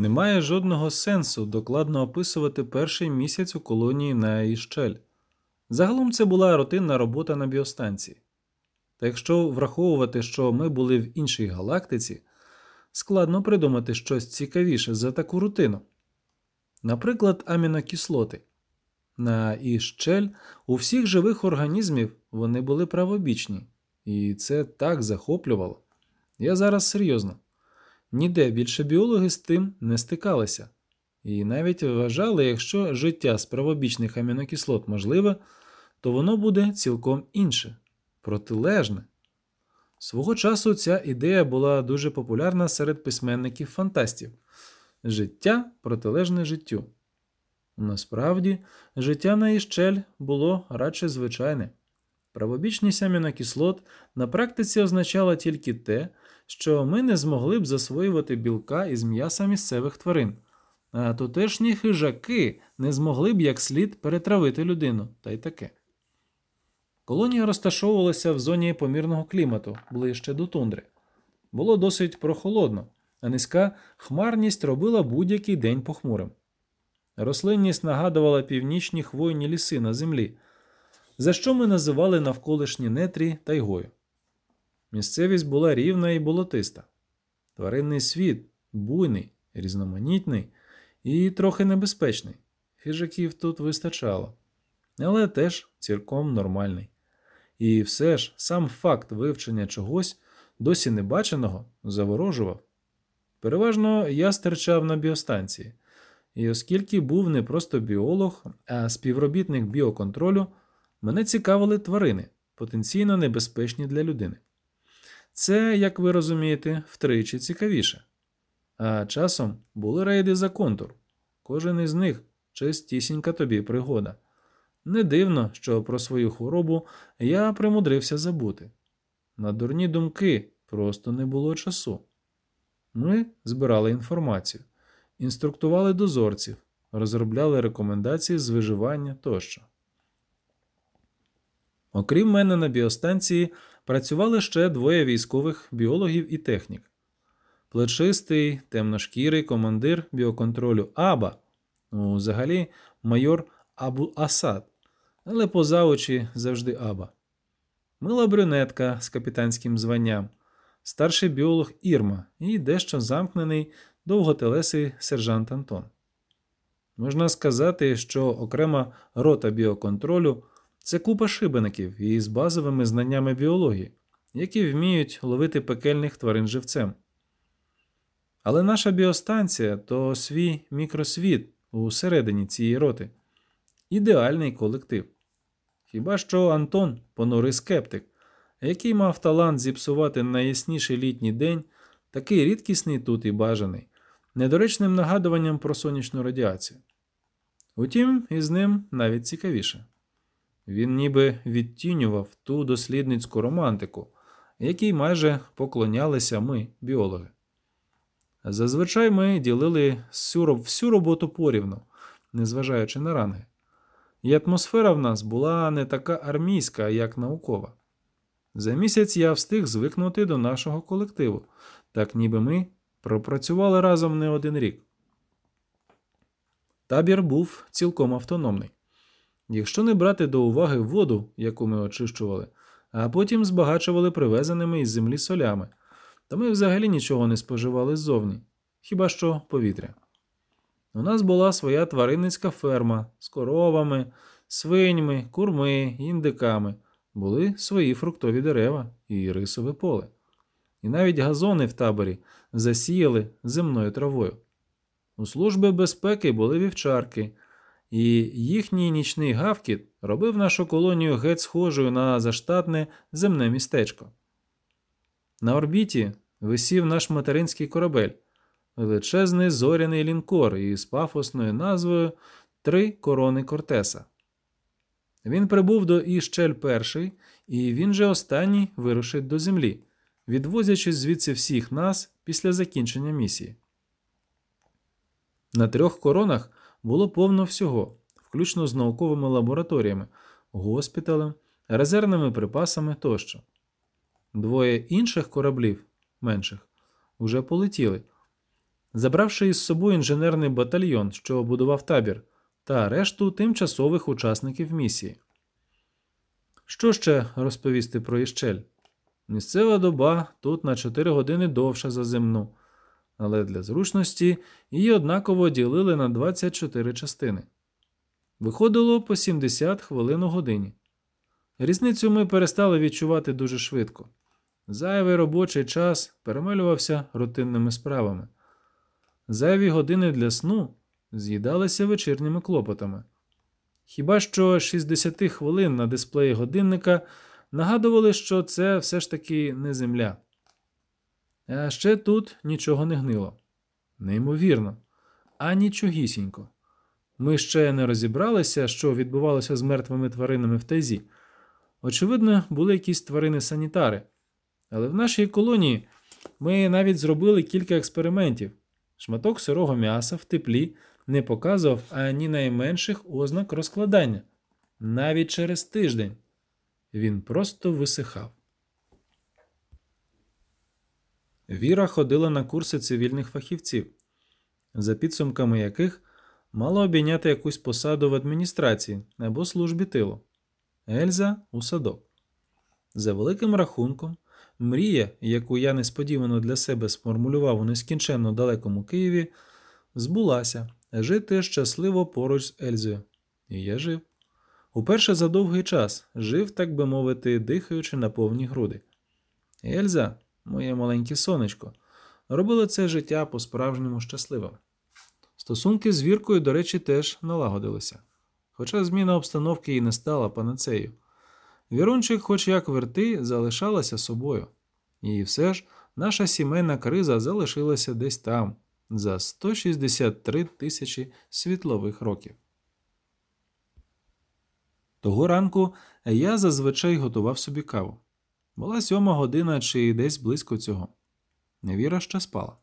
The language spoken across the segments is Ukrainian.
Немає жодного сенсу докладно описувати перший місяць у колонії на Іщель. Загалом це була рутинна робота на біостанції. Та якщо враховувати, що ми були в іншій галактиці, складно придумати щось цікавіше за таку рутину. Наприклад, амінокислоти. На Іщель у всіх живих організмів вони були правобічні, і це так захоплювало. Я зараз серйозно. Ніде більше біологи з тим не стикалися, і навіть вважали, якщо життя з правобічних амінокислот можливе, то воно буде цілком інше, протилежне. Свого часу ця ідея була дуже популярна серед письменників фантастів життя протилежне життю. Насправді, життя на Іщель було радше звичайне. Правобічність амінокислот на практиці означала тільки те, що ми не змогли б засвоювати білка із м'яса місцевих тварин, а тутешні хижаки не змогли б як слід перетравити людину, та й таке. Колонія розташовувалася в зоні помірного клімату ближче до тундри. Було досить прохолодно, а низька хмарність робила будь-який день похмурим. Рослинність нагадувала північні хвойні ліси на землі, за що ми називали навколишні нетрі тайгою. Місцевість була рівна і болотиста. Тваринний світ буйний, різноманітний і трохи небезпечний. Хижаків тут вистачало, але теж цілком нормальний. І все ж сам факт вивчення чогось, досі небаченого, заворожував. Переважно я стирчав на біостанції, і оскільки був не просто біолог, а співробітник біоконтролю, мене цікавили тварини, потенційно небезпечні для людини. Це, як ви розумієте, втричі цікавіше. А часом були рейди за контур. Кожен із них чистісінька тобі пригода. Не дивно, що про свою хворобу я примудрився забути. На дурні думки просто не було часу. Ми збирали інформацію, інструктували дозорців, розробляли рекомендації з виживання тощо. Окрім мене на біостанції працювали ще двоє військових біологів і технік. Плечистий, темношкірий командир біоконтролю Аба, ну, взагалі майор Абу Асад, але поза очі завжди Аба. Мила брюнетка з капітанським званням, старший біолог Ірма і дещо замкнений довготелесий сержант Антон. Можна сказати, що окрема рота біоконтролю це купа шибеників із базовими знаннями біології, які вміють ловити пекельних тварин живцем. Але наша біостанція то свій мікросвіт усередині цієї роти, ідеальний колектив. Хіба що Антон понурий скептик, який мав талант зіпсувати найясніший літній день, такий рідкісний тут і бажаний, недоречним нагадуванням про сонячну радіацію. Утім, із ним навіть цікавіше. Він ніби відтінював ту дослідницьку романтику, якій майже поклонялися ми, біологи. Зазвичай ми ділили всю роботу порівну, незважаючи на ранги. І атмосфера в нас була не така армійська, як наукова. За місяць я встиг звикнути до нашого колективу, так ніби ми пропрацювали разом не один рік. Табір був цілком автономний. Якщо не брати до уваги воду, яку ми очищували, а потім збагачували привезеними із землі солями, то ми взагалі нічого не споживали ззовні, хіба що повітря. У нас була своя тваринницька ферма з коровами, свиньми, курми, індиками, були свої фруктові дерева і рисове поле. І навіть газони в таборі засіяли земною травою. У служби безпеки були вівчарки і їхній нічний гавкіт робив нашу колонію геть схожою на заштатне земне містечко. На орбіті висів наш материнський корабель, величезний зоряний лінкор із пафосною назвою Три корони Кортеса. Він прибув до Іщель перший, і він же останній вирушить до землі, відвозячи звідси всіх нас після закінчення місії. На трьох коронах було повно всього, включно з науковими лабораторіями, госпіталем, резервними припасами тощо. Двоє інших кораблів, менших, уже полетіли, забравши із собою інженерний батальйон, що будував табір, та решту тимчасових учасників місії. Що ще розповісти про Іщель? Місцева доба тут на 4 години довша за земну, але для зручності її однаково ділили на 24 частини. Виходило по 70 хвилин у годині. Різницю ми перестали відчувати дуже швидко. Зайвий робочий час перемалювався рутинними справами. Зайві години для сну з'їдалися вечірніми клопотами. Хіба що 60 хвилин на дисплеї годинника нагадували, що це все ж таки не земля. А ще тут нічого не гнило. Неймовірно, а нічогісінько. Ми ще не розібралися, що відбувалося з мертвими тваринами в тайзі. Очевидно, були якісь тварини-санітари. Але в нашій колонії ми навіть зробили кілька експериментів. Шматок сирого м'яса в теплі не показував ані найменших ознак розкладання. Навіть через тиждень він просто висихав. Віра ходила на курси цивільних фахівців, за підсумками яких мала обійняти якусь посаду в адміністрації або службі тилу. Ельза у садок. За великим рахунком, мрія, яку я несподівано для себе сформулював у нескінченно далекому Києві, збулася жити щасливо поруч з Ельзою. І я жив. Уперше за довгий час жив, так би мовити, дихаючи на повні груди. Ельза, моє маленьке сонечко, робила це життя по-справжньому щасливим. Стосунки з Віркою, до речі, теж налагодилися. Хоча зміна обстановки і не стала панацею. Вірунчик, хоч як верти, залишалася собою. І все ж наша сімейна криза залишилася десь там, за 163 тисячі світлових років. Того ранку я зазвичай готував собі каву. Була сьома година чи десь близько цього. Невіра ще спала.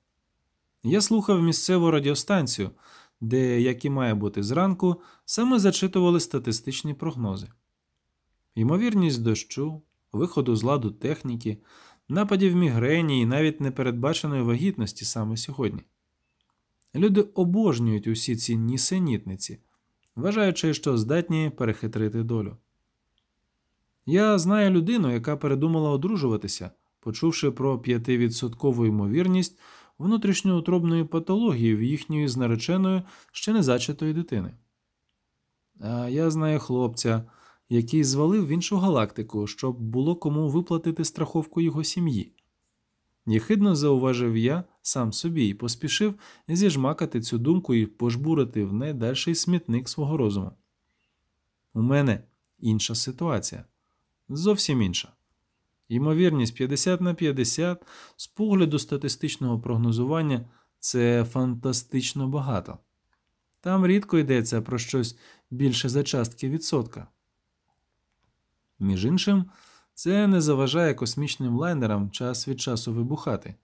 Я слухав місцеву радіостанцію, де, як і має бути зранку, саме зачитували статистичні прогнози. Ймовірність дощу, виходу з ладу техніки, нападів мігрені і навіть непередбаченої вагітності саме сьогодні. Люди обожнюють усі ці нісенітниці, вважаючи, що здатні перехитрити долю. Я знаю людину, яка передумала одружуватися, почувши про 5% ймовірність внутрішньоутробної патології в їхньої з нареченою ще не зачатої дитини. А я знаю хлопця, який звалив в іншу галактику, щоб було кому виплатити страховку його сім'ї. Єхидно зауважив я сам собі і поспішив зіжмакати цю думку і пожбурити в найдальший смітник свого розуму. У мене інша ситуація, зовсім інша. Ймовірність 50 на 50 з погляду статистичного прогнозування це фантастично багато. Там рідко йдеться про щось більше за частки відсотка. Між іншим, це не заважає космічним лайнерам час від часу вибухати.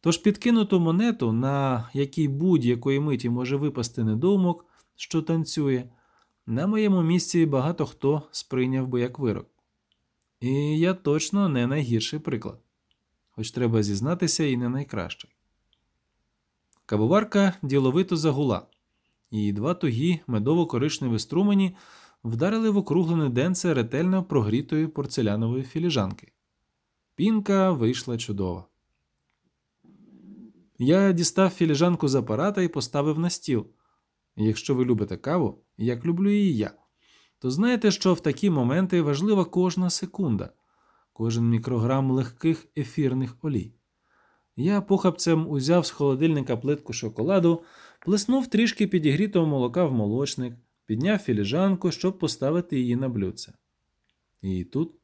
Тож підкинуту монету, на якій будь-якої миті може випасти недоумок, що танцює, на моєму місці багато хто сприйняв би як вирок. І я точно не найгірший приклад, хоч треба зізнатися і не найкращий. Кавоварка діловито загула, і два тугі медово-коричневі струмені вдарили в округлене денце ретельно прогрітої порцелянової філіжанки. Пінка вийшла чудова. Я дістав філіжанку з апарата і поставив на стіл. Якщо ви любите каву, як люблю її я, то знаєте, що в такі моменти важлива кожна секунда, кожен мікрограм легких ефірних олій. Я похапцем узяв з холодильника плитку шоколаду, плеснув трішки підігрітого молока в молочник, підняв філіжанку, щоб поставити її на блюдце. І тут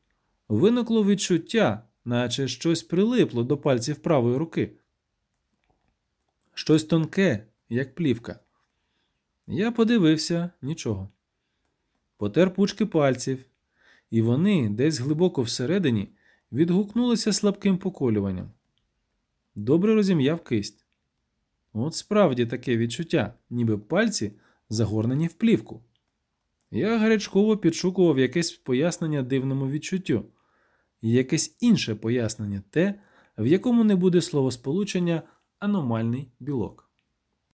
виникло відчуття, наче щось прилипло до пальців правої руки. Щось тонке, як плівка. Я подивився нічого. Потер пучки пальців, і вони десь глибоко всередині відгукнулися слабким поколюванням. Добре розім'яв кисть. От справді таке відчуття, ніби пальці загорнені в плівку. Я гарячково підшукував якесь пояснення дивному відчуттю, і якесь інше пояснення те, в якому не буде словосполучення аномальний білок.